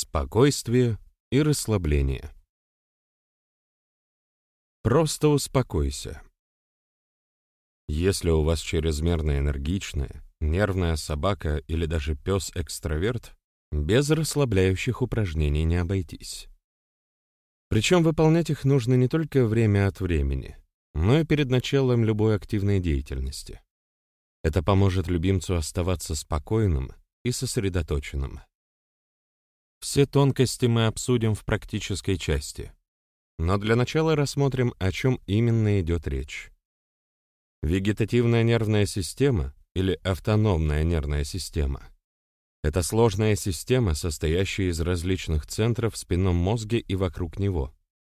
Спокойствие и расслабление. Просто успокойся. Если у вас чрезмерно энергичная, нервная собака или даже пес-экстраверт, без расслабляющих упражнений не обойтись. Причем выполнять их нужно не только время от времени, но и перед началом любой активной деятельности. Это поможет любимцу оставаться спокойным и сосредоточенным. Все тонкости мы обсудим в практической части, но для начала рассмотрим, о чем именно идет речь. Вегетативная нервная система или автономная нервная система — это сложная система, состоящая из различных центров в спинном мозге и вокруг него,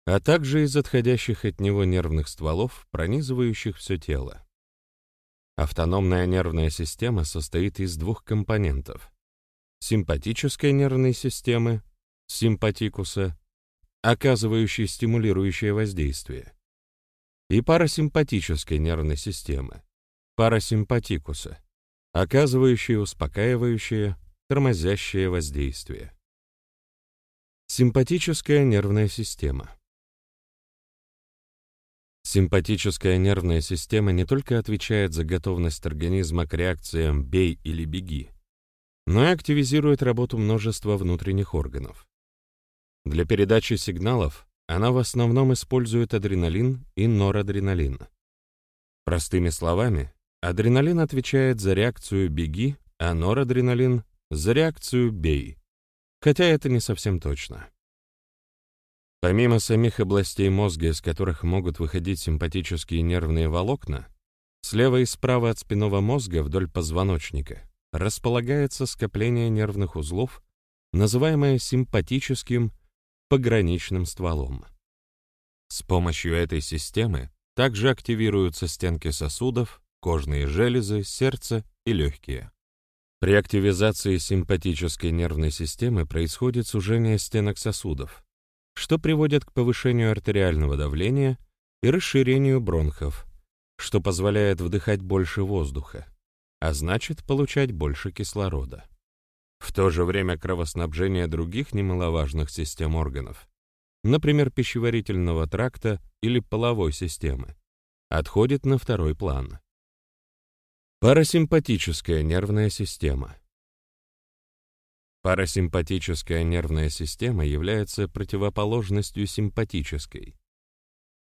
а также из отходящих от него нервных стволов, пронизывающих все тело. Автономная нервная система состоит из двух компонентов — симпатической нервной системы, симпатикуса, оказывающей стимулирующее воздействие, и парасимпатической нервной системы, парасимпатикуса, оказывающей успокаивающее, тормозящее воздействие. Симпатическая нервная система — Симпатическая нервная система не только отвечает за готовность организма к реакциям «бей» или «беги», но и активизирует работу множества внутренних органов. Для передачи сигналов она в основном использует адреналин и норадреналин. Простыми словами, адреналин отвечает за реакцию «беги», а норадреналин — за реакцию «бей», хотя это не совсем точно. Помимо самих областей мозга, из которых могут выходить симпатические нервные волокна, слева и справа от спинного мозга вдоль позвоночника располагается скопление нервных узлов, называемое симпатическим пограничным стволом. С помощью этой системы также активируются стенки сосудов, кожные железы, сердце и легкие. При активизации симпатической нервной системы происходит сужение стенок сосудов, что приводит к повышению артериального давления и расширению бронхов, что позволяет вдыхать больше воздуха, а значит получать больше кислорода. В то же время кровоснабжение других немаловажных систем органов, например, пищеварительного тракта или половой системы, отходит на второй план. Парасимпатическая нервная система — Парасимпатическая нервная система является противоположностью симпатической.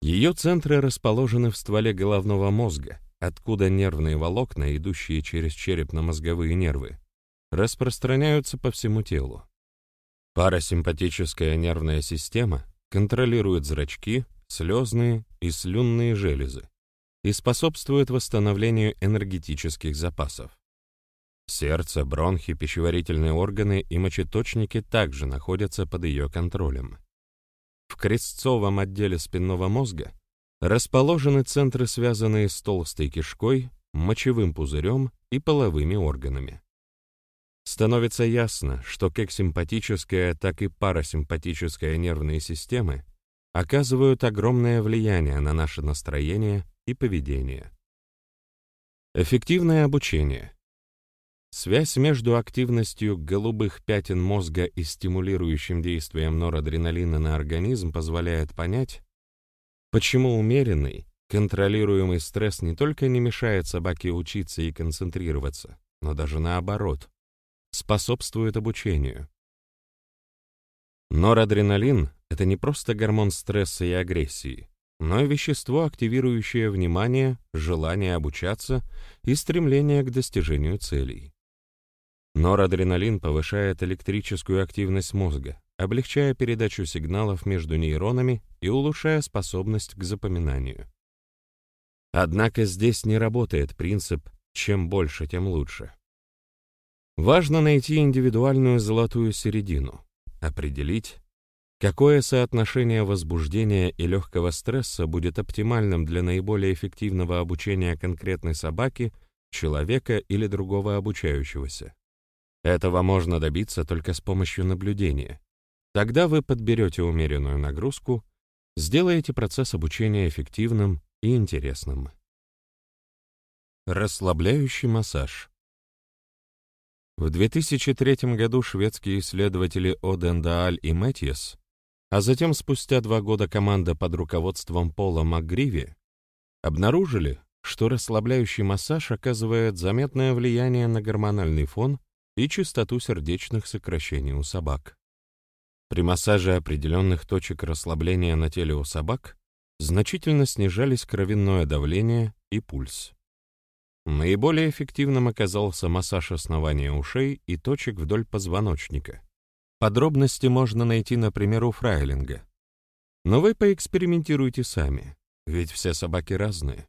Ее центры расположены в стволе головного мозга, откуда нервные волокна, идущие через черепно-мозговые нервы, распространяются по всему телу. Парасимпатическая нервная система контролирует зрачки, слезные и слюнные железы и способствует восстановлению энергетических запасов. Сердце, бронхи, пищеварительные органы и мочеточники также находятся под ее контролем. В крестцовом отделе спинного мозга расположены центры, связанные с толстой кишкой, мочевым пузырем и половыми органами. Становится ясно, что как симпатическая, так и парасимпатическая нервные системы оказывают огромное влияние на наше настроение и поведение. Эффективное обучение — Связь между активностью голубых пятен мозга и стимулирующим действием норадреналина на организм позволяет понять, почему умеренный, контролируемый стресс не только не мешает собаке учиться и концентрироваться, но даже наоборот, способствует обучению. Норадреналин — это не просто гормон стресса и агрессии, но и вещество, активирующее внимание, желание обучаться и стремление к достижению целей. Норадреналин повышает электрическую активность мозга, облегчая передачу сигналов между нейронами и улучшая способность к запоминанию. Однако здесь не работает принцип «чем больше, тем лучше». Важно найти индивидуальную золотую середину, определить, какое соотношение возбуждения и легкого стресса будет оптимальным для наиболее эффективного обучения конкретной собаки, человека или другого обучающегося. Этого можно добиться только с помощью наблюдения. Тогда вы подберете умеренную нагрузку, сделаете процесс обучения эффективным и интересным. Расслабляющий массаж. В 2003 году шведские исследователи Одендааль и Мэтьес, а затем спустя два года команда под руководством Пола МакГриви обнаружили, что расслабляющий массаж оказывает заметное влияние на гормональный фон и частоту сердечных сокращений у собак. При массаже определенных точек расслабления на теле у собак значительно снижались кровяное давление и пульс. Наиболее эффективным оказался массаж основания ушей и точек вдоль позвоночника. Подробности можно найти, например, у фрайлинга. Но вы поэкспериментируйте сами, ведь все собаки разные.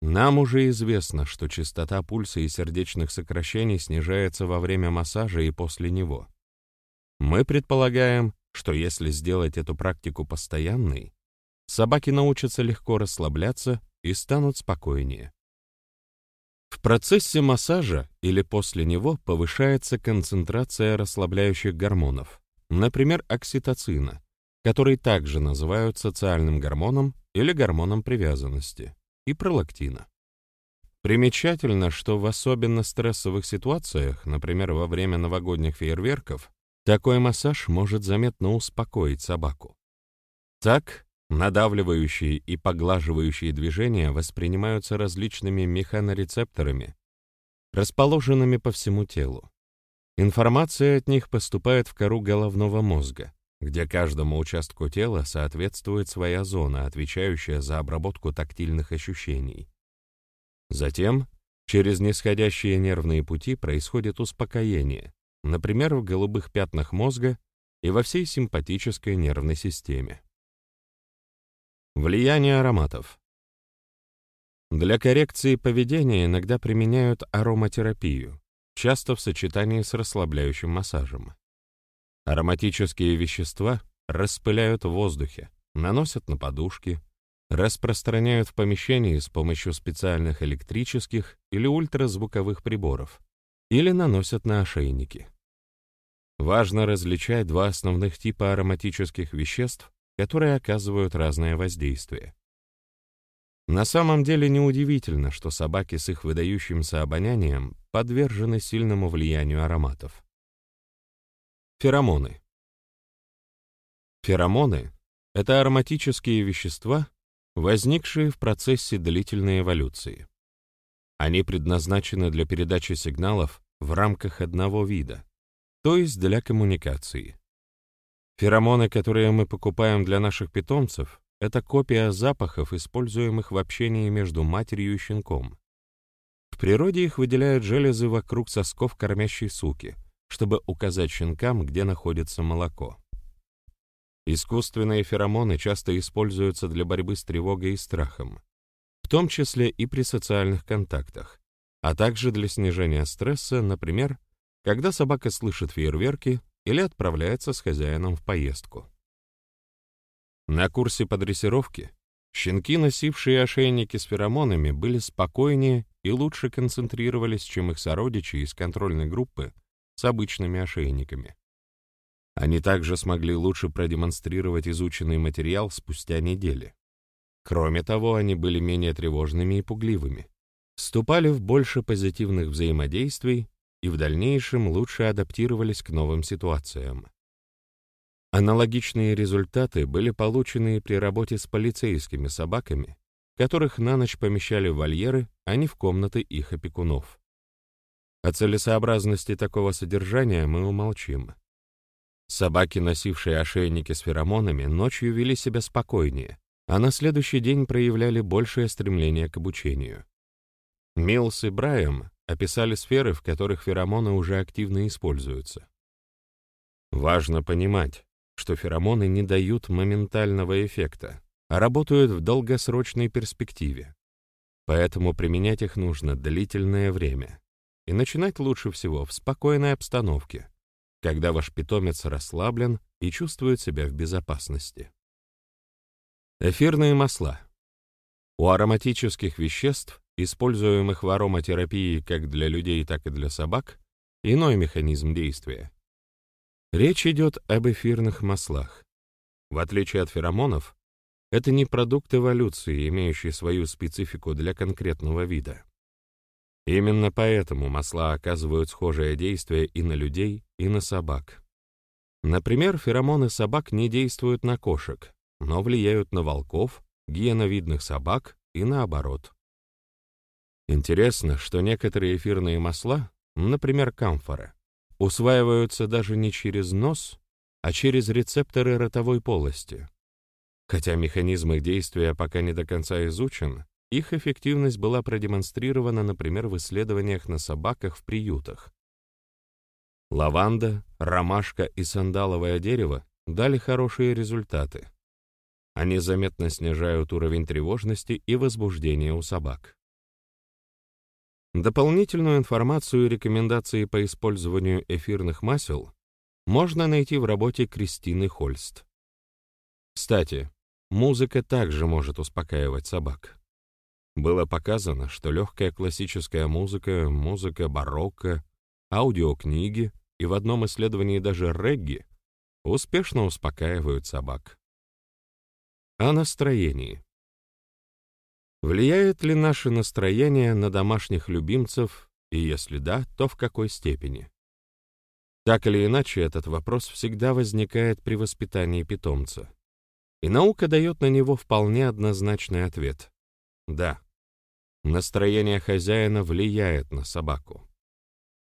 Нам уже известно, что частота пульса и сердечных сокращений снижается во время массажа и после него. Мы предполагаем, что если сделать эту практику постоянной, собаки научатся легко расслабляться и станут спокойнее. В процессе массажа или после него повышается концентрация расслабляющих гормонов, например, окситоцина, который также называют социальным гормоном или гормоном привязанности, и пролактина. Примечательно, что в особенно стрессовых ситуациях, например, во время новогодних фейерверков, такой массаж может заметно успокоить собаку. Так, Надавливающие и поглаживающие движения воспринимаются различными механорецепторами, расположенными по всему телу. Информация от них поступает в кору головного мозга, где каждому участку тела соответствует своя зона, отвечающая за обработку тактильных ощущений. Затем через нисходящие нервные пути происходит успокоение, например, в голубых пятнах мозга и во всей симпатической нервной системе. Влияние ароматов. Для коррекции поведения иногда применяют ароматерапию, часто в сочетании с расслабляющим массажем. Ароматические вещества распыляют в воздухе, наносят на подушки, распространяют в помещении с помощью специальных электрических или ультразвуковых приборов или наносят на ошейники. Важно различать два основных типа ароматических веществ которые оказывают разное воздействие. На самом деле неудивительно, что собаки с их выдающимся обонянием подвержены сильному влиянию ароматов. Феромоны. Феромоны — это ароматические вещества, возникшие в процессе длительной эволюции. Они предназначены для передачи сигналов в рамках одного вида, то есть для коммуникации. Феромоны, которые мы покупаем для наших питомцев, это копия запахов, используемых в общении между матерью и щенком. В природе их выделяют железы вокруг сосков кормящей суки, чтобы указать щенкам, где находится молоко. Искусственные феромоны часто используются для борьбы с тревогой и страхом, в том числе и при социальных контактах, а также для снижения стресса, например, когда собака слышит фейерверки или отправляется с хозяином в поездку. На курсе по дрессировке щенки, носившие ошейники с феромонами, были спокойнее и лучше концентрировались, чем их сородичи из контрольной группы с обычными ошейниками. Они также смогли лучше продемонстрировать изученный материал спустя недели. Кроме того, они были менее тревожными и пугливыми, вступали в больше позитивных взаимодействий и в дальнейшем лучше адаптировались к новым ситуациям. Аналогичные результаты были получены при работе с полицейскими собаками, которых на ночь помещали в вольеры, а не в комнаты их опекунов. О целесообразности такого содержания мы умолчим. Собаки, носившие ошейники с феромонами, ночью вели себя спокойнее, а на следующий день проявляли большее стремление к обучению. Милс и Брайам описали сферы, в которых феромоны уже активно используются. Важно понимать, что феромоны не дают моментального эффекта, а работают в долгосрочной перспективе. Поэтому применять их нужно длительное время. И начинать лучше всего в спокойной обстановке, когда ваш питомец расслаблен и чувствует себя в безопасности. Эфирные масла. У ароматических веществ используемых в ароматерапии как для людей, так и для собак, иной механизм действия. Речь идет об эфирных маслах. В отличие от феромонов, это не продукт эволюции, имеющий свою специфику для конкретного вида. Именно поэтому масла оказывают схожее действие и на людей, и на собак. Например, феромоны собак не действуют на кошек, но влияют на волков, гиеновидных собак и наоборот. Интересно, что некоторые эфирные масла, например, камфора, усваиваются даже не через нос, а через рецепторы ротовой полости. Хотя механизм их действия пока не до конца изучен, их эффективность была продемонстрирована, например, в исследованиях на собаках в приютах. Лаванда, ромашка и сандаловое дерево дали хорошие результаты. Они заметно снижают уровень тревожности и возбуждения у собак. Дополнительную информацию и рекомендации по использованию эфирных масел можно найти в работе Кристины Хольст. Кстати, музыка также может успокаивать собак. Было показано, что легкая классическая музыка, музыка барокко, аудиокниги и в одном исследовании даже регги успешно успокаивают собак. О настроении. Влияет ли наше настроение на домашних любимцев, и если да, то в какой степени? Так или иначе, этот вопрос всегда возникает при воспитании питомца. И наука дает на него вполне однозначный ответ. Да, настроение хозяина влияет на собаку.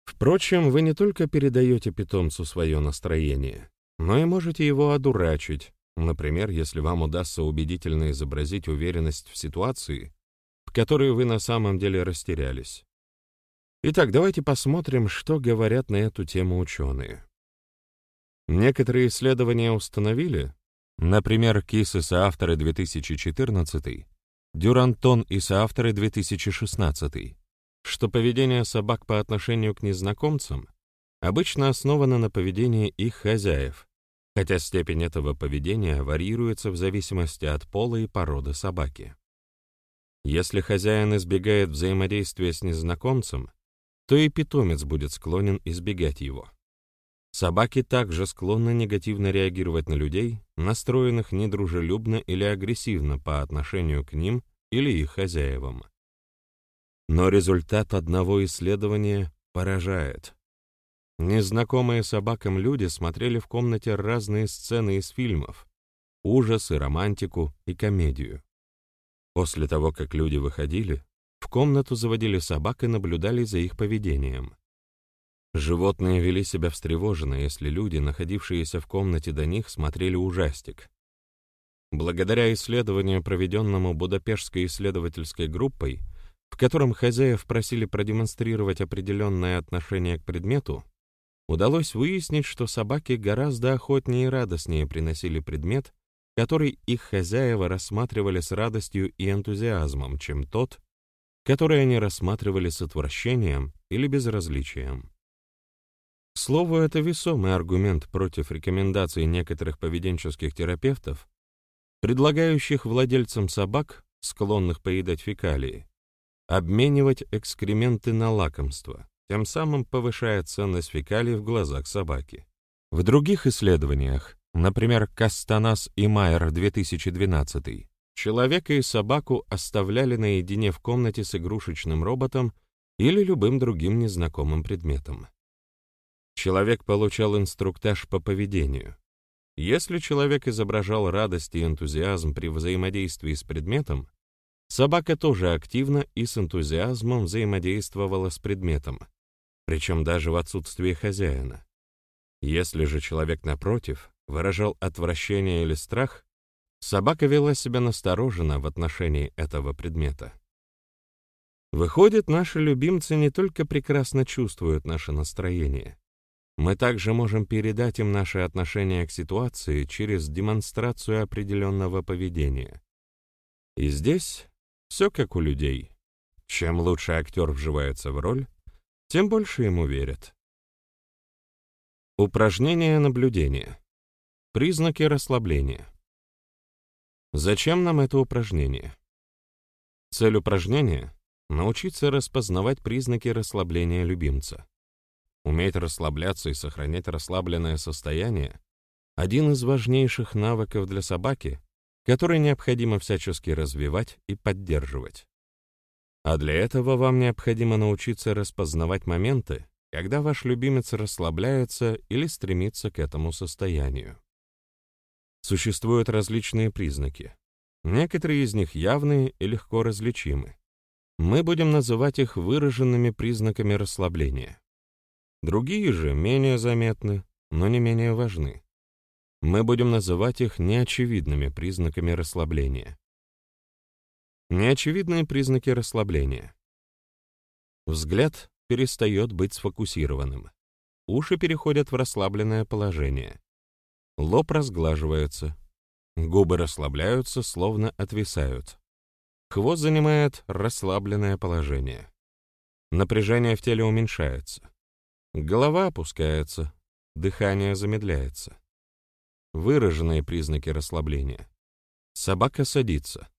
Впрочем, вы не только передаете питомцу свое настроение, но и можете его одурачить, например, если вам удастся убедительно изобразить уверенность в ситуации, в которой вы на самом деле растерялись. Итак, давайте посмотрим, что говорят на эту тему ученые. Некоторые исследования установили, например, Кис и соавторы 2014, Дюрантон и соавторы 2016, что поведение собак по отношению к незнакомцам обычно основано на поведении их хозяев, хотя степень этого поведения варьируется в зависимости от пола и породы собаки. Если хозяин избегает взаимодействия с незнакомцем, то и питомец будет склонен избегать его. Собаки также склонны негативно реагировать на людей, настроенных недружелюбно или агрессивно по отношению к ним или их хозяевам. Но результат одного исследования поражает. Незнакомые собакам люди смотрели в комнате разные сцены из фильмов, ужас и романтику и комедию. После того, как люди выходили, в комнату заводили собак и наблюдали за их поведением. Животные вели себя встревоженно, если люди, находившиеся в комнате до них, смотрели ужастик. Благодаря исследованию, проведенному Будапештской исследовательской группой, в котором хозяев просили продемонстрировать определенное отношение к предмету, удалось выяснить, что собаки гораздо охотнее и радостнее приносили предмет, который их хозяева рассматривали с радостью и энтузиазмом, чем тот, которые они рассматривали с отвращением или безразличием. К слову, это весомый аргумент против рекомендаций некоторых поведенческих терапевтов, предлагающих владельцам собак, склонных поедать фекалии, обменивать экскременты на лакомство, тем самым повышая ценность фекалий в глазах собаки. В других исследованиях, например, Кастанас и Майер 2012, Человека и собаку оставляли наедине в комнате с игрушечным роботом или любым другим незнакомым предметом. Человек получал инструктаж по поведению. Если человек изображал радость и энтузиазм при взаимодействии с предметом, собака тоже активно и с энтузиазмом взаимодействовала с предметом, причем даже в отсутствии хозяина. Если же человек, напротив, выражал отвращение или страх, Собака вела себя настороженно в отношении этого предмета. Выходит, наши любимцы не только прекрасно чувствуют наше настроение, мы также можем передать им наше отношение к ситуации через демонстрацию определенного поведения. И здесь все как у людей. Чем лучше актер вживается в роль, тем больше ему верят. Упражнение наблюдения. Признаки расслабления. Зачем нам это упражнение? Цель упражнения — научиться распознавать признаки расслабления любимца. Уметь расслабляться и сохранять расслабленное состояние — один из важнейших навыков для собаки, который необходимо всячески развивать и поддерживать. А для этого вам необходимо научиться распознавать моменты, когда ваш любимец расслабляется или стремится к этому состоянию. Существуют различные признаки. Некоторые из них явные и легко различимы. Мы будем называть их выраженными признаками расслабления. Другие же менее заметны, но не менее важны. Мы будем называть их неочевидными признаками расслабления. Неочевидные признаки расслабления. Взгляд перестает быть сфокусированным. Уши переходят в расслабленное положение. Лоб разглаживается. Губы расслабляются, словно отвисают. Хвост занимает расслабленное положение. Напряжение в теле уменьшается. Голова опускается. Дыхание замедляется. Выраженные признаки расслабления. Собака садится.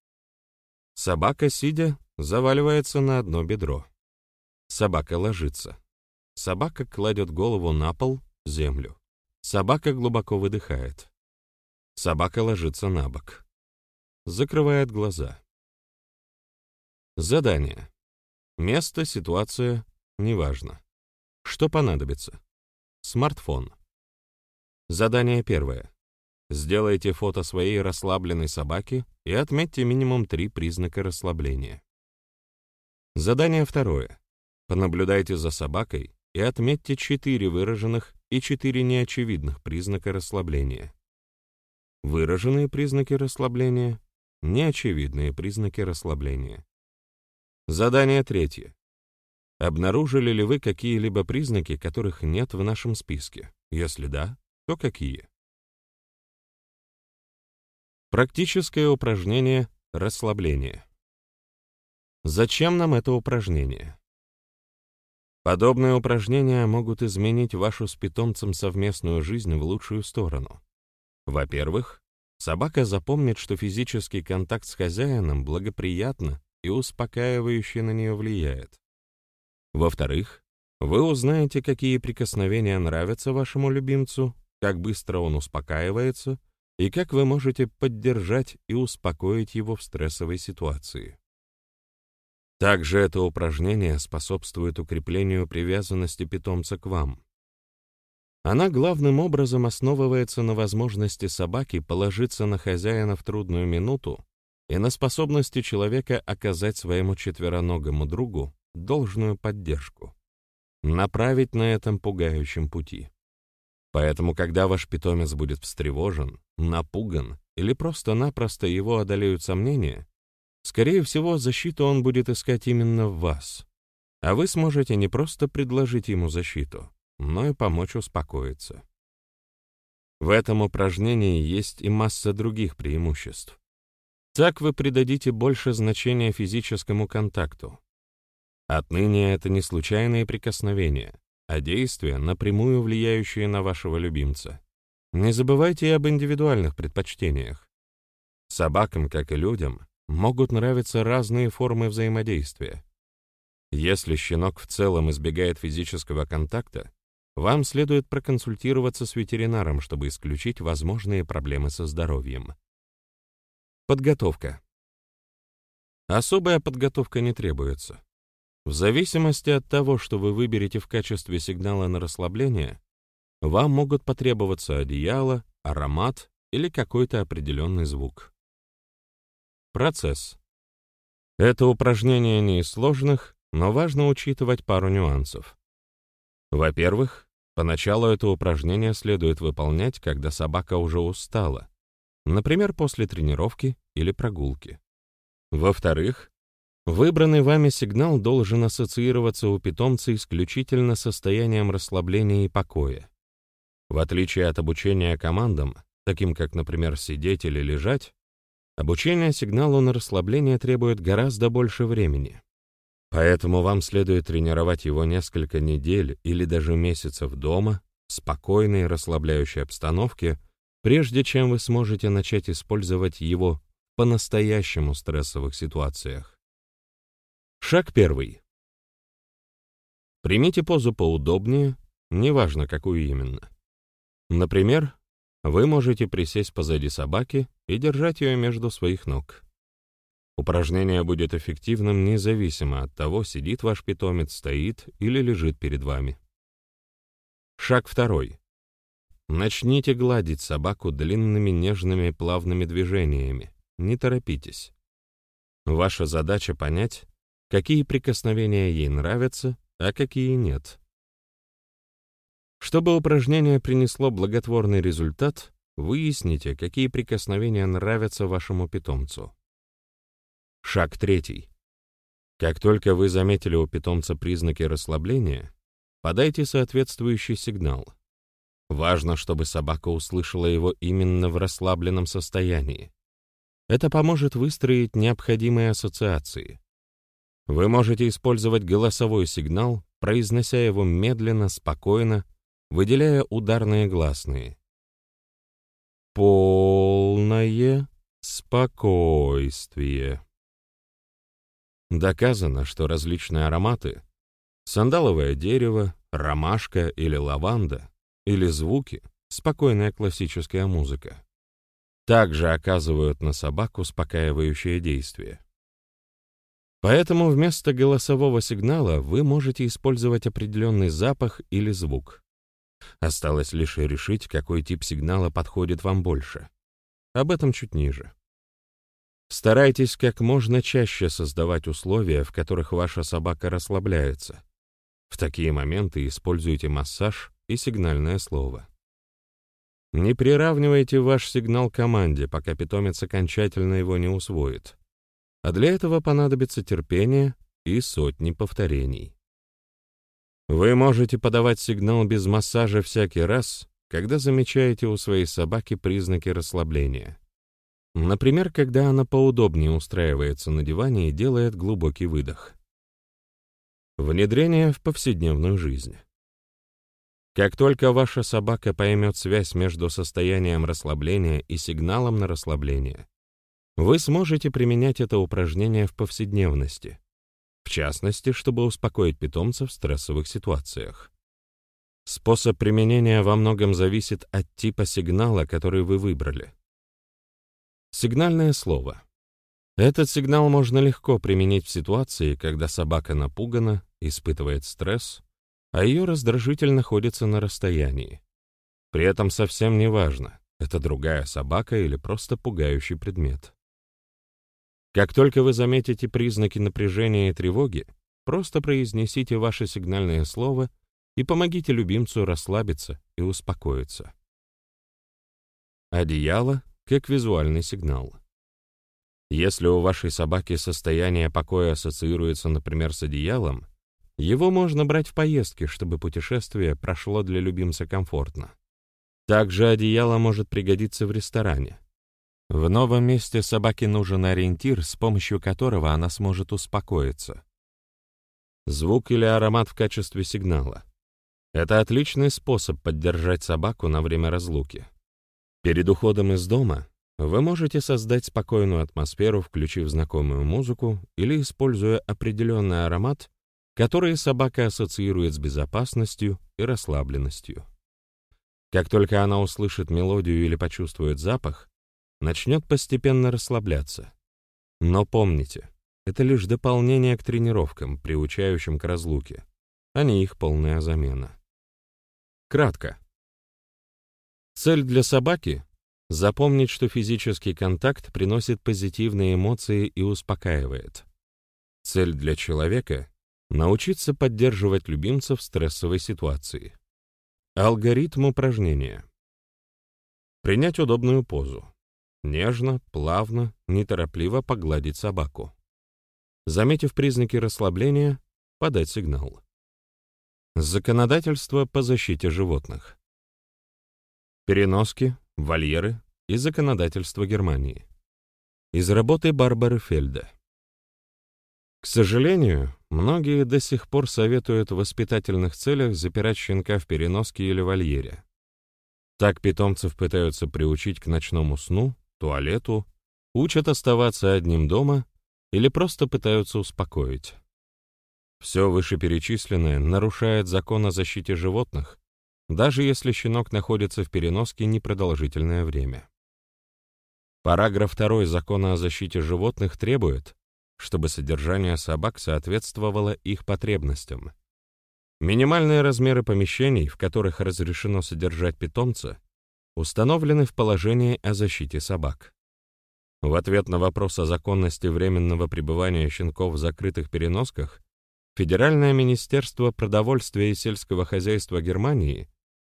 Собака, сидя, заваливается на одно бедро. Собака ложится. Собака кладет голову на пол, землю. Собака глубоко выдыхает. Собака ложится на бок. Закрывает глаза. Задание. Место, ситуация, неважно. Что понадобится? Смартфон. Задание первое. Сделайте фото своей расслабленной собаки и отметьте минимум три признака расслабления. Задание второе. Понаблюдайте за собакой и отметьте четыре выраженных и четыре неочевидных признака расслабления. Выраженные признаки расслабления, неочевидные признаки расслабления. Задание третье. Обнаружили ли вы какие-либо признаки, которых нет в нашем списке? Если да, то какие? Практическое упражнение расслабление. Зачем нам это упражнение? Подобные упражнения могут изменить вашу с питомцем совместную жизнь в лучшую сторону. Во-первых, собака запомнит, что физический контакт с хозяином благоприятно и успокаивающе на нее влияет. Во-вторых, вы узнаете, какие прикосновения нравятся вашему любимцу, как быстро он успокаивается — и как вы можете поддержать и успокоить его в стрессовой ситуации. Также это упражнение способствует укреплению привязанности питомца к вам. Она главным образом основывается на возможности собаки положиться на хозяина в трудную минуту и на способности человека оказать своему четвероногому другу должную поддержку, направить на этом пугающем пути. Поэтому, когда ваш питомец будет встревожен, напуган или просто-напросто его одолеют сомнения, скорее всего, защиту он будет искать именно в вас. А вы сможете не просто предложить ему защиту, но и помочь успокоиться. В этом упражнении есть и масса других преимуществ. Так вы придадите больше значения физическому контакту. Отныне это не случайные прикосновения, а действия, напрямую влияющие на вашего любимца. Не забывайте и об индивидуальных предпочтениях. Собакам, как и людям, могут нравиться разные формы взаимодействия. Если щенок в целом избегает физического контакта, вам следует проконсультироваться с ветеринаром, чтобы исключить возможные проблемы со здоровьем. Подготовка. Особая подготовка не требуется. В зависимости от того, что вы выберете в качестве сигнала на расслабление, вам могут потребоваться одеяло, аромат или какой-то определенный звук. Процесс. Это упражнение не из сложных, но важно учитывать пару нюансов. Во-первых, поначалу это упражнение следует выполнять, когда собака уже устала, например, после тренировки или прогулки. Во-вторых, Выбранный вами сигнал должен ассоциироваться у питомца исключительно с состоянием расслабления и покоя. В отличие от обучения командам, таким как, например, сидеть или лежать, обучение сигналу на расслабление требует гораздо больше времени. Поэтому вам следует тренировать его несколько недель или даже месяцев дома, в спокойной расслабляющей обстановке, прежде чем вы сможете начать использовать его в по-настоящему стрессовых ситуациях. Шаг первый. Примите позу поудобнее, неважно, какую именно. Например, вы можете присесть позади собаки и держать ее между своих ног. Упражнение будет эффективным независимо от того, сидит ваш питомец, стоит или лежит перед вами. Шаг второй. Начните гладить собаку длинными нежными плавными движениями. Не торопитесь. Ваша задача понять, какие прикосновения ей нравятся, а какие нет. Чтобы упражнение принесло благотворный результат, выясните, какие прикосновения нравятся вашему питомцу. Шаг третий. Как только вы заметили у питомца признаки расслабления, подайте соответствующий сигнал. Важно, чтобы собака услышала его именно в расслабленном состоянии. Это поможет выстроить необходимые ассоциации. Вы можете использовать голосовой сигнал, произнося его медленно, спокойно, выделяя ударные гласные. Полное спокойствие. Доказано, что различные ароматы — сандаловое дерево, ромашка или лаванда, или звуки, спокойная классическая музыка — также оказывают на собаку успокаивающее действие. Поэтому вместо голосового сигнала вы можете использовать определенный запах или звук. Осталось лишь решить, какой тип сигнала подходит вам больше. Об этом чуть ниже. Старайтесь как можно чаще создавать условия, в которых ваша собака расслабляется. В такие моменты используйте массаж и сигнальное слово. Не приравнивайте ваш сигнал команде, пока питомец окончательно его не усвоит. А для этого понадобится терпение и сотни повторений. Вы можете подавать сигнал без массажа всякий раз, когда замечаете у своей собаки признаки расслабления. Например, когда она поудобнее устраивается на диване и делает глубокий выдох. Внедрение в повседневную жизнь. Как только ваша собака поймет связь между состоянием расслабления и сигналом на расслабление, вы сможете применять это упражнение в повседневности, в частности, чтобы успокоить питомца в стрессовых ситуациях. Способ применения во многом зависит от типа сигнала, который вы выбрали. Сигнальное слово. Этот сигнал можно легко применить в ситуации, когда собака напугана, испытывает стресс, а ее раздражитель находится на расстоянии. При этом совсем не важно, это другая собака или просто пугающий предмет. Как только вы заметите признаки напряжения и тревоги, просто произнесите ваше сигнальное слово и помогите любимцу расслабиться и успокоиться. Одеяло как визуальный сигнал. Если у вашей собаки состояние покоя ассоциируется, например, с одеялом, его можно брать в поездки, чтобы путешествие прошло для любимца комфортно. Также одеяло может пригодиться в ресторане. В новом месте собаке нужен ориентир, с помощью которого она сможет успокоиться. Звук или аромат в качестве сигнала. Это отличный способ поддержать собаку на время разлуки. Перед уходом из дома вы можете создать спокойную атмосферу, включив знакомую музыку или используя определенный аромат, который собака ассоциирует с безопасностью и расслабленностью. Как только она услышит мелодию или почувствует запах, начнет постепенно расслабляться. Но помните, это лишь дополнение к тренировкам, приучающим к разлуке, а не их полная замена. Кратко. Цель для собаки — запомнить, что физический контакт приносит позитивные эмоции и успокаивает. Цель для человека — научиться поддерживать любимца в стрессовой ситуации. Алгоритм упражнения. Принять удобную позу. Нежно, плавно, неторопливо погладить собаку. Заметив признаки расслабления, подать сигнал. Законодательство по защите животных переноски, вольеры и законодательство Германии. Из работы Барбары Фельда. К сожалению, многие до сих пор советуют в воспитательных целях запирать щенка в переноске или вольере. Так питомцев пытаются приучить к ночному сну, туалету, учат оставаться одним дома или просто пытаются успокоить. Все вышеперечисленное нарушает закон о защите животных даже если щенок находится в переноске непродолжительное время. Параграф 2 Закона о защите животных требует, чтобы содержание собак соответствовало их потребностям. Минимальные размеры помещений, в которых разрешено содержать питомца, установлены в положении о защите собак. В ответ на вопрос о законности временного пребывания щенков в закрытых переносках Федеральное министерство продовольствия и сельского хозяйства Германии,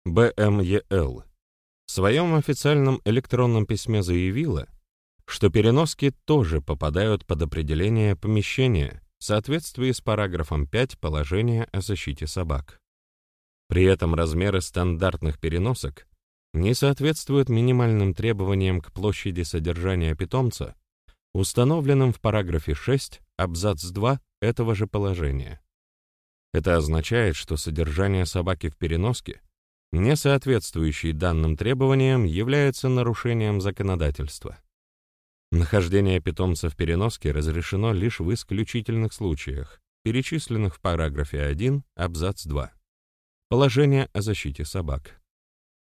БМЕЛ, в своем официальном электронном письме заявило, что переноски тоже попадают под определение помещения в соответствии с параграфом 5 положения о защите собак. При этом размеры стандартных переносок не соответствуют минимальным требованиям к площади содержания питомца, установленным в параграфе 6, абзац 2 этого же положения. Это означает, что содержание собаки в переноске, не соответствующий данным требованиям, является нарушением законодательства. Нахождение питомца в переноске разрешено лишь в исключительных случаях, перечисленных в параграфе 1, абзац 2. Положение о защите собак.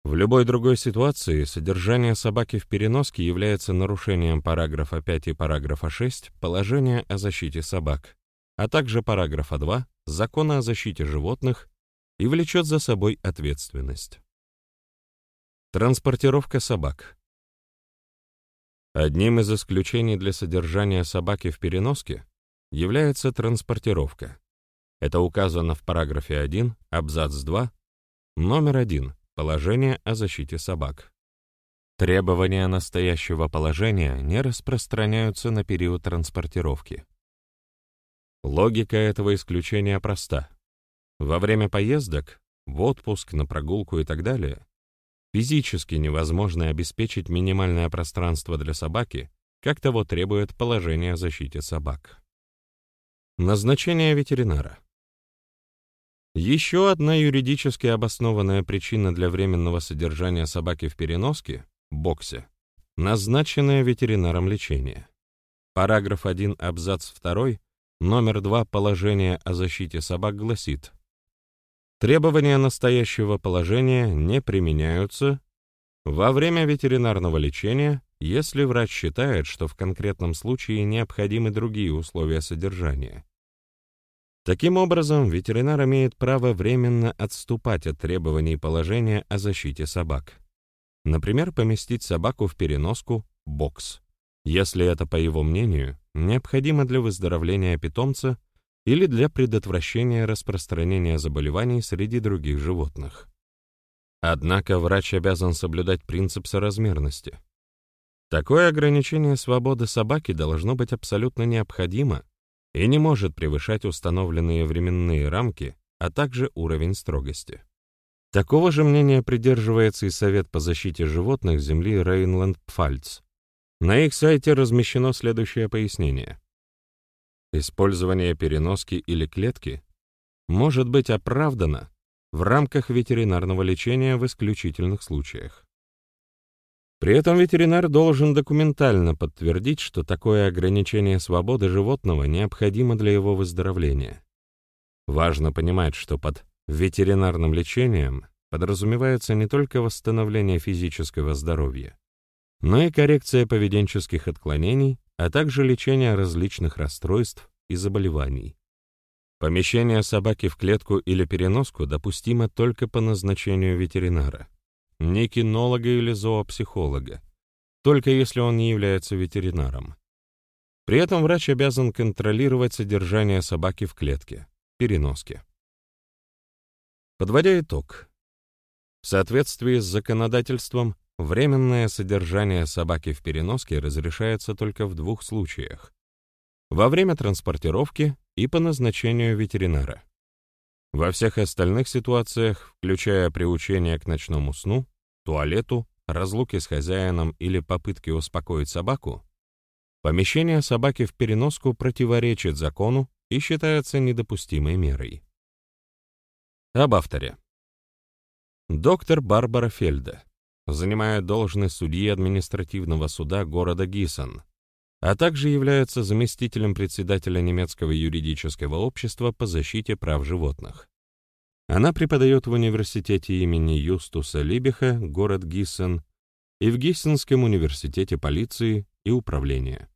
В любой другой ситуации содержание собаки в переноске является нарушением параграфа 5 и параграфа 6 положения о защите собак, а также параграфа 2 Закона о защите животных и влечет за собой ответственность. Транспортировка собак. Одним из исключений для содержания собаки в переноске является транспортировка. Это указано в параграфе 1, абзац 2, номер 1 Положение о защите собак. Требования настоящего положения не распространяются на период транспортировки. Логика этого исключения проста. Во время поездок, в отпуск, на прогулку и так далее, физически невозможно обеспечить минимальное пространство для собаки, как того требует положение о защите собак. Назначение ветеринара. Еще одна юридически обоснованная причина для временного содержания собаки в переноске – боксе – назначенное ветеринаром лечение. Параграф 1, абзац 2, номер 2 положения о защите собак гласит Требования настоящего положения не применяются во время ветеринарного лечения, если врач считает, что в конкретном случае необходимы другие условия содержания, Таким образом, ветеринар имеет право временно отступать от требований положения о защите собак. Например, поместить собаку в переноску бокс, если это, по его мнению, необходимо для выздоровления питомца или для предотвращения распространения заболеваний среди других животных. Однако врач обязан соблюдать принцип соразмерности. Такое ограничение свободы собаки должно быть абсолютно необходимо, и не может превышать установленные временные рамки, а также уровень строгости. Такого же мнения придерживается и Совет по защите животных земли Рейнланд-Пфальц. На их сайте размещено следующее пояснение. Использование переноски или клетки может быть оправдано в рамках ветеринарного лечения в исключительных случаях. При этом ветеринар должен документально подтвердить, что такое ограничение свободы животного необходимо для его выздоровления. Важно понимать, что под ветеринарным лечением подразумевается не только восстановление физического здоровья, но и коррекция поведенческих отклонений, а также лечение различных расстройств и заболеваний. Помещение собаки в клетку или переноску допустимо только по назначению ветеринара не кинолога или зоопсихолога, только если он не является ветеринаром. При этом врач обязан контролировать содержание собаки в клетке, переноске. Подводя итог, в соответствии с законодательством, временное содержание собаки в переноске разрешается только в двух случаях – во время транспортировки и по назначению ветеринара. Во всех остальных ситуациях, включая приучение к ночному сну, туалету, разлуки с хозяином или попытки успокоить собаку, помещение собаки в переноску противоречит закону и считается недопустимой мерой. Об авторе. Доктор Барбара Фельда занимает должность судьи административного суда города Гиссен, а также является заместителем председателя немецкого юридического общества по защите прав животных. Она преподает в университете имени Юстуса Либиха, город Гиссен, и в Гессенском университете полиции и управления.